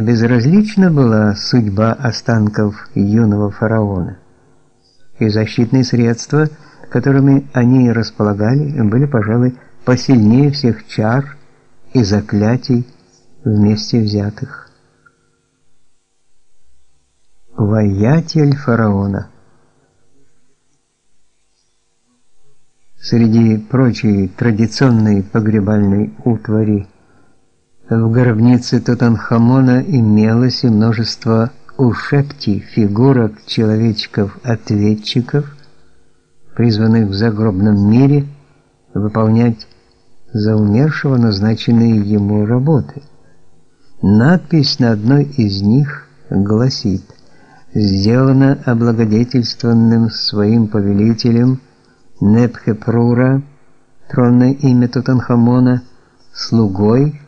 не безразлична была судьба останков юного фараона. И защитные средства, которыми они располагали, были, пожалуй, посильнее всех чар и заклятий вместе взятых. Воятель фараона Среди прочей традиционной погребальной утвари в гробнице Тутанхамона имелось и множество ушепти, фигурок человечков-ответчиков, призванных в загробном мире выполнять за умершего назначенные ему работы. Надпись на одной из них гласит «Сделано облагодетельствованным своим повелителем Непхепрура, тронное имя Тутанхамона, слугой,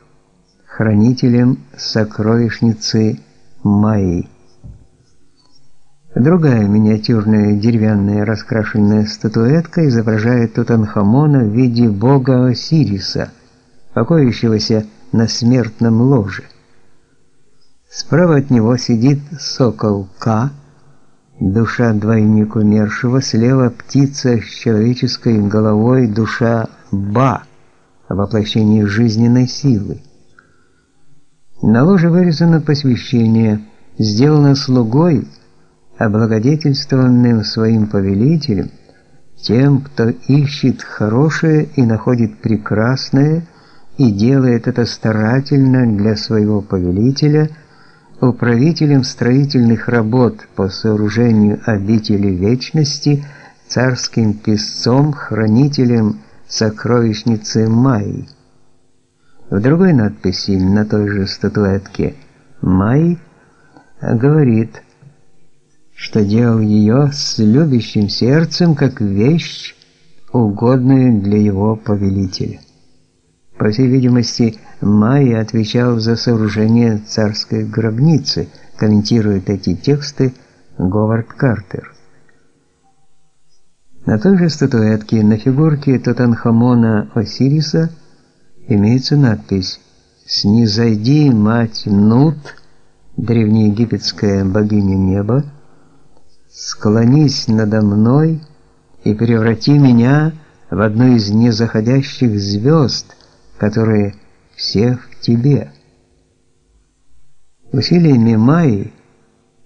хранителем сокровищницы Майи». Другая миниатюрная деревянная раскрашенная статуэтка изображает Тутанхамона в виде бога Осириса, покоящегося на смертном ложе. Справа от него сидит сокол Ка, душа двойник умершего, слева птица с человеческой головой, душа Ба, воплощение жизненной силы. На ложе вырезано посвящение, сделано слугой – облагодетельствованным своим повелителем, тем, кто ищет хорошее и находит прекрасное и делает это старательно для своего повелителя, управителем строительных работ по сооружению обители вечности, царским писцом, хранителем сокровищницы Майи. В другой надписи на той же статуэтке Майи говорит что делал ее с любящим сердцем, как вещь, угодную для его повелителя. По всей видимости, Майя отвечал за сооружение царской гробницы, комментирует эти тексты Говард Картер. На той же статуэтке на фигурке Тутанхамона Осириса имеется надпись «Снизойди, мать Нут, древнеегипетская богиня неба, склонись надо мной и преврати меня в одну из незаходящих звезд, которые все в тебе. Усилиями Майи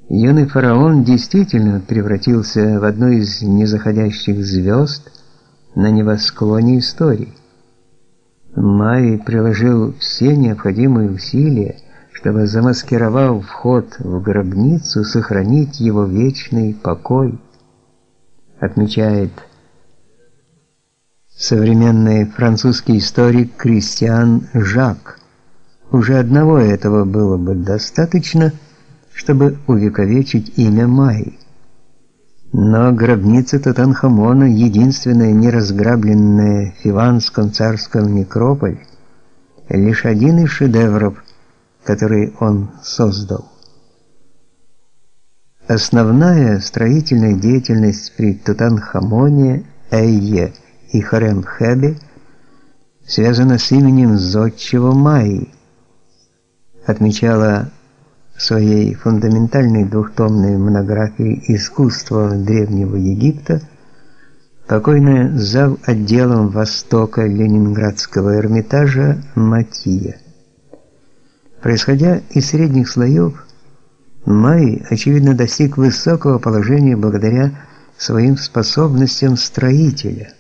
юный фараон действительно превратился в одну из незаходящих звезд на небосклоне истории. Майи приложил все необходимые усилия, чтобы, замаскировав вход в гробницу, сохранить его вечный покой, отмечает современный французский историк Кристиан Жак. Уже одного этого было бы достаточно, чтобы увековечить имя Майи. Но гробница Тутанхамона, единственная неразграбленная в Фиванском царском некрополе, лишь один из шедевров который он создал. Основная строительная деятельность при Тутанхамоне, Эйе и Харемхебе связана с именем зодчего Майи, отмечала своей фундаментальной двухтомной монографии «Искусство Древнего Египта» покойная зав. отделом Востока Ленинградского Эрмитажа Матия. Происходя из средних слоев, Май, очевидно, достиг высокого положения благодаря своим способностям строителя.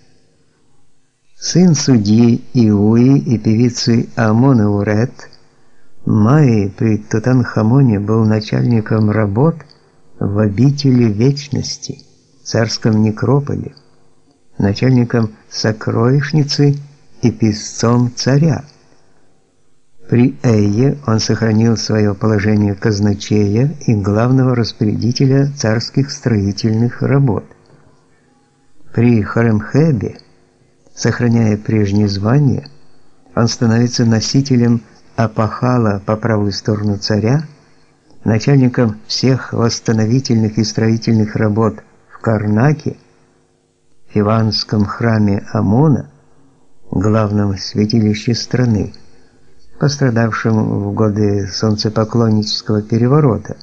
Сын судьи Иуи и певицы Амоны Урет, Май при Тутанхамоне был начальником работ в обители вечности, царском некрополе, начальником сокровищницы и писцом царя. При Эйе он сохранил свое положение казначея и главного распорядителя царских строительных работ. При Харемхебе, сохраняя прежнее звание, он становится носителем апахала по правую сторону царя, начальником всех восстановительных и строительных работ в Карнаке, в Иванском храме Амона, главном святилище страны пострадавшим в годы солнцепоклоннического переворота.